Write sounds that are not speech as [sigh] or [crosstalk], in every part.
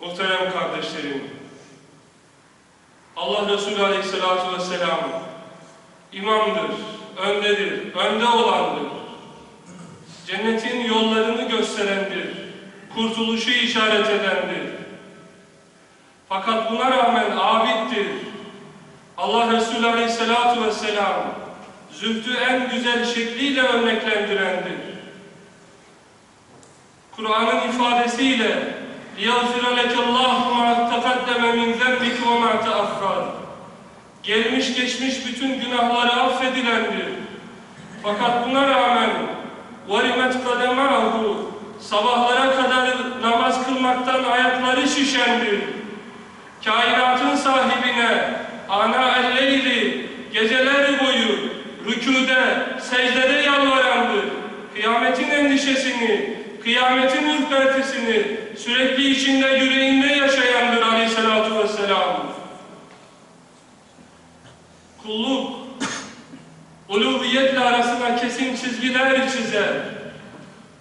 Muhterem kardeşlerim, Allah Resulü Aleyhisselatü Vesselam imamdır, öndedir, önde olandır. Cennetin yollarını gösterendir, kurtuluşu işaret edendir. Fakat buna rağmen abiddir. Allah Resulü Aleyhisselatü Vesselam zühdü en güzel şekliyle örneklendirendir. Kur'an'ın ifadesiyle لِيَغْفِرَ لَكَ اللّٰهُ مَا تَقَدَّمَ مِنْ ذَنْبِكَ وَمَا تَأَخَّرَ Gelmiş geçmiş bütün günahları affedilendir. Fakat buna rağmen وَرِمَتْ قَدَمَاهُ Sabahlara kadar namaz kılmaktan ayakları şişendir. Kainatın sahibine ana elleyli geceler boyu rükûde, secdede yalvarandır. Kıyametin endişesini, kıyametin ürpertisini sürekli içinde yüreğinde yaşayandır aleyhissalatu vesselam. Kulluk, [coughs] uluhiyetle arasına kesin çizgiler çizer.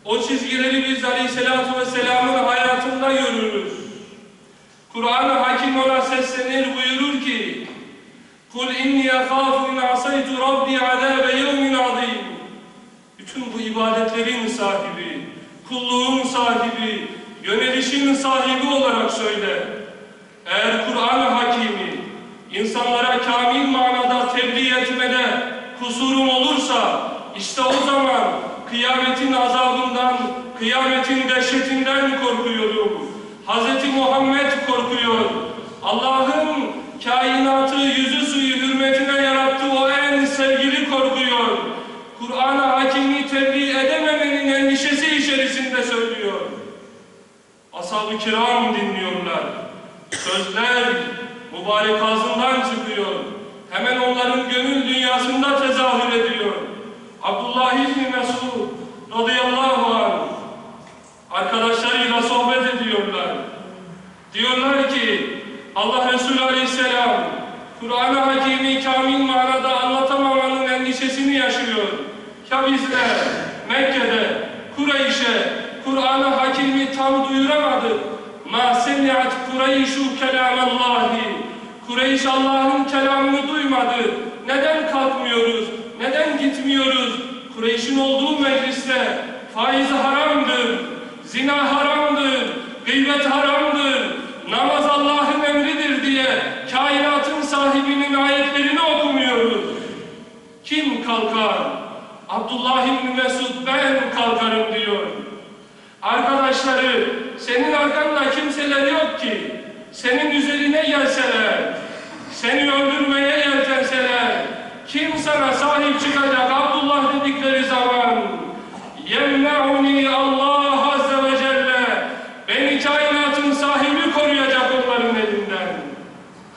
O çizgileri biz aleyhissalatu vesselamın hayatında görürüz. Kur'an-ı Hakim ona seslenir buyurur ki Kul inni yekhafu in asaytu rabbi azabe yevmin azim Bütün bu ibadetlerin sahibi, kulluğun sahibi, yönelişin sahibi olarak söyle. Eğer Kur'an-ı Hakimi insanlara kamil manada tebliğ etmede kusurum olursa işte o zaman kıyametin azabından, kıyametin dehşetinden korkuyorum. Hz. Muhammed korkuyor. Allah'ın kainatı yüzü suyu hürmetine yarattığı o en sevgili korkuyor. Kur'an-ı Hakimi tebliğ edememenin endişesi içerisinde söylüyor. Ashab-ı kiram dinliyorlar. Sözler mübarek ağzından çıkıyor. Hemen onların gönül dünyasında tezahür ediyor. Abdullah İbni Mesud radıyallahu anh arkadaşlarıyla sohbet ediyorlar. Diyorlar ki Allah Resulü Aleyhisselam Kur'an-ı Hakimi kamil manada anlatamamanın endişesini yaşıyor. Ya Mekke'de, Kureyş'e Kur'an-ı Hakimi tam duyuramadık. Kureyşu kelamallahi. Kureyş Allah'ın kelamını duymadı. Neden kalkmıyoruz? Neden gitmiyoruz? Kureyş'in olduğu mecliste faiz haramdır, zina haramdır, gıybet haramdır, namaz Allah'ın emridir diye kainatın sahibinin ayetlerini okumuyoruz. Kim kalkar? Abdullah İbni Mesud ben kalkarım diyor. Arkadaşları senin arkanda kimseler yok ki senin üzerine gelseler, seni öldürmeye yeltenseler kim sana sahip çıkacak Abdullah dedikleri zaman yemne'uni Allah Azze ve Celle beni kainatın sahibi koruyacak onların elinden.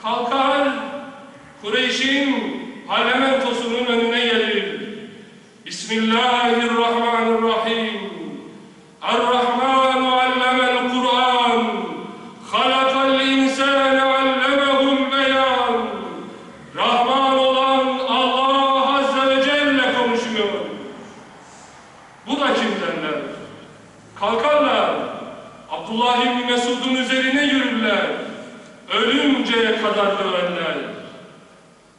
Kalkar Kureyş'in parlamentosunun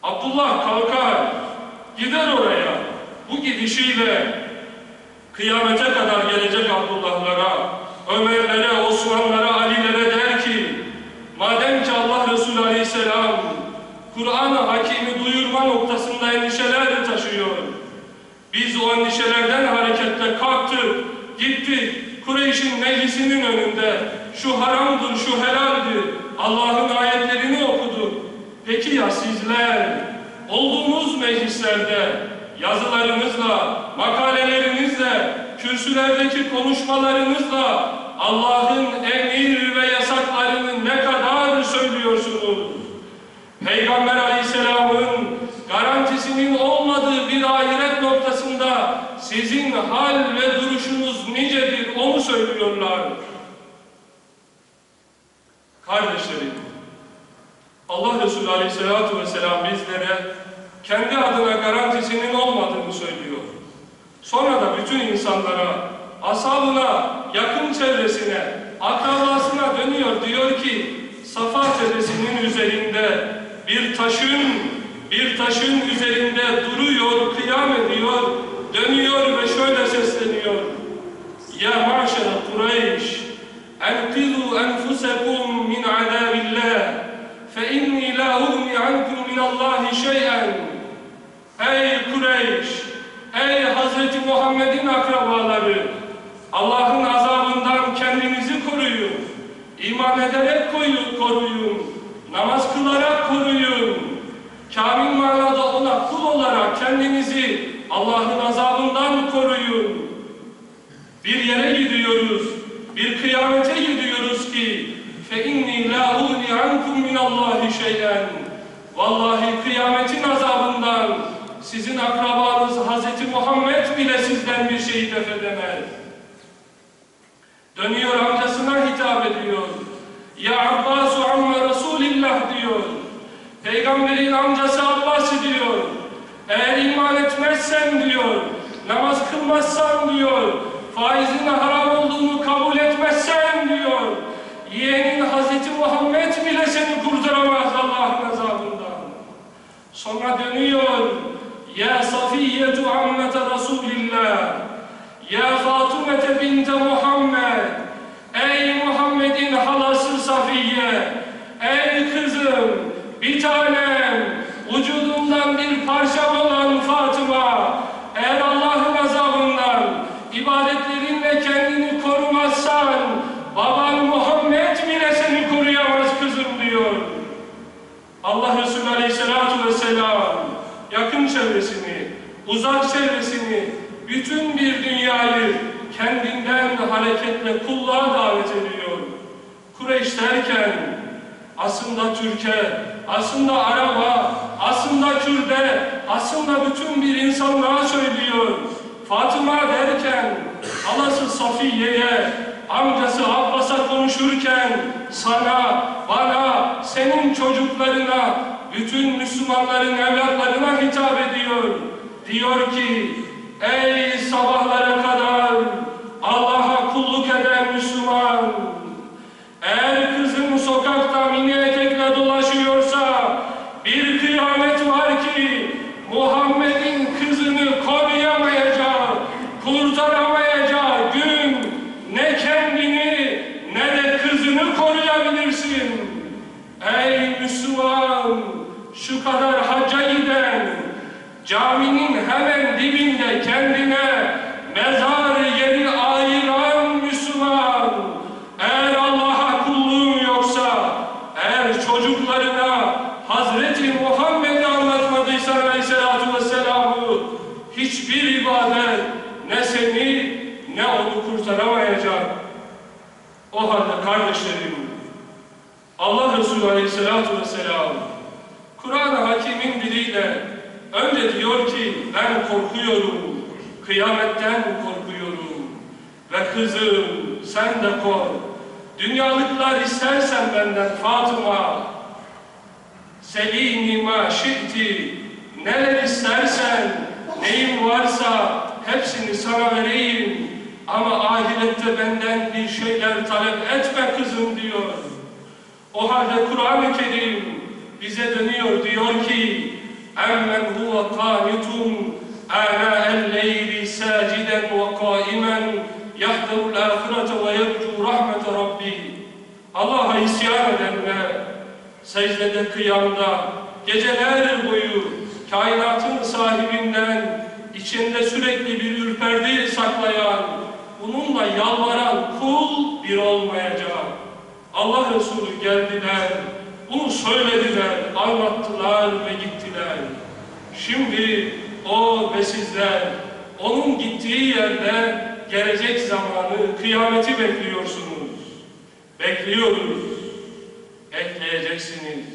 Abdullah kalkar. Gider oraya. Bu gidişiyle kıyamete kadar gelecek Abdullahlara, Ömerlere, Osmanlara, Alilere der ki madem ki Allah Resulü Aleyhisselam Kur'an-ı Hakim'i duyurma noktasında endişeler taşıyor. Biz o endişelerden hareketle kalktık, gittik. Kureyş'in meclisinin önünde şu haramdır, şu helaldir. Allah'ın ayetlerini. Peki ya sizler olduğumuz meclislerde yazılarınızla, makalelerinizle, kürsülerdeki konuşmalarınızla Allah'ın emir ve yasaklarını ne kadar söylüyorsunuz? Peygamber Aleyhisselam'ın garantisinin olmadığı bir ahiret noktasında sizin hal ve duruşunuz nicedir onu söylüyorlar. Kardeşlerim, Allah Resulü Aleyhisselatü Vesselam bizlere kendi adına garantisinin olmadığını söylüyor. Sonra da bütün insanlara, ashabına, yakın çevresine akrabasına dönüyor diyor ki Safa tepesinin üzerinde bir taşın bir taşın üzerinde duruyor, kıyam ediyor, dönüyor ve şöyle sesleniyor. Ya maşer Kureyş, enkizu enfusekum min fe inni la ugni ankum min Allahi şey'en. Ey Kureyş, ey Hazreti Muhammed'in akrabaları, Allah'ın azabından kendinizi koruyun. İman ederek koyun, koruyun. Namaz kılarak koruyun. Kamil manada ona kul olarak kendinizi Allah'ın azabından koruyun. Bir yere gidiyoruz, bir kıyamete gidiyoruz ki فَاِنِّي لَا اُغْنِ عَنْكُمْ مِنَ اللّٰهِ şeyden, vallahi kıyametin azabından sizin akrabanız Hz. Muhammed bile sizden bir şeyi def edemez. Dönüyor amcasına hitap ediyor. Ya Abbasu amme Resulillah diyor. Peygamberin amcası Abbas diyor. Eğer iman etmezsen diyor, namaz kılmazsan diyor, faizin haram olduğunu kabul etmezsen diyor, yeğeni Sonra dönüyor, Ya Safiyyetu ammete Resulillah, Ya Fatumete binte Muhammed, Ey Muhammed'in halası Safiye, ey kızım, bir tanem, vücudundan bir parça olan Fatıma, eğer Allah'ın azabından, ibadetlerinle kendini korumazsan, baban Muhammed bile seni koruyamaz kızım diyor. Allah Resulü Aleyhisselatü Vesselam yakın çevresini, uzak çevresini, bütün bir dünyayı kendinden hareketle kulluğa davet ediyor. Kureyş derken aslında Türkiye, aslında Araba, aslında Kürde, aslında bütün bir insanlığa söylüyor. Fatıma derken halası Safiye'ye, amcası Abbas'a konuşurken sana, bana, senin çocuklarına, bütün Müslümanların evlatlarına hitap ediyor. Diyor ki, ey sabahlara kadar Allah'a kulluk eden Müslüman, eğer kızım sokakta mini etekle dolaşıyorsa, bir kıyamet var ki Muhammed'in kızını koruyamayacağı, kurtaramayacağı gün ne kendini ne de kızını koruyabilirsin. Ey Müslüman, şu kadar hacca giden, caminin hemen dibinde kendine mezar yeri ayıran Müslüman, eğer Allah'a kulluğun yoksa, eğer çocuklarına Hazreti Muhammed'i anlatmadıysan Aleyhisselatü Vesselam'ı, hiçbir ibadet ne seni ne onu kurtaramayacak. O halde kardeşlerim, Allah Resulü Aleyhisselatü Vesselam, Kur'an-ı Hakim'in diliyle önce diyor ki ben korkuyorum, kıyametten korkuyorum ve kızım sen de kork. Dünyalıklar istersen benden Fatıma, selini ma şi'ti, neler istersen, neyin varsa hepsini sana vereyim. Ama ahirette benden bir şeyler talep etme kızım diyor. O halde Kur'an-ı Kerim bize dönüyor diyor ki اَمَّنْ هُوَ قَانِتٌ آنَاءَ اللَّيْلِ سَاجِدًا وَقَائِمًا يَحْذَرُ الْآخِرَةَ وَيَرْجُو رَحْمَةَ رَبِّهِ Allah'a isyan edenler, secdede kıyamda, geceler boyu kainatın sahibinden içinde sürekli bir ürperdi saklayan, bununla yalvaran kul bir olmayacak. Allah Resulü geldiler, bunu söylediler, anlattılar ve gittiler. Şimdi o ve sizler, onun gittiği yerde gelecek zamanı, kıyameti bekliyorsunuz. Bekliyoruz. Bekleyeceksiniz.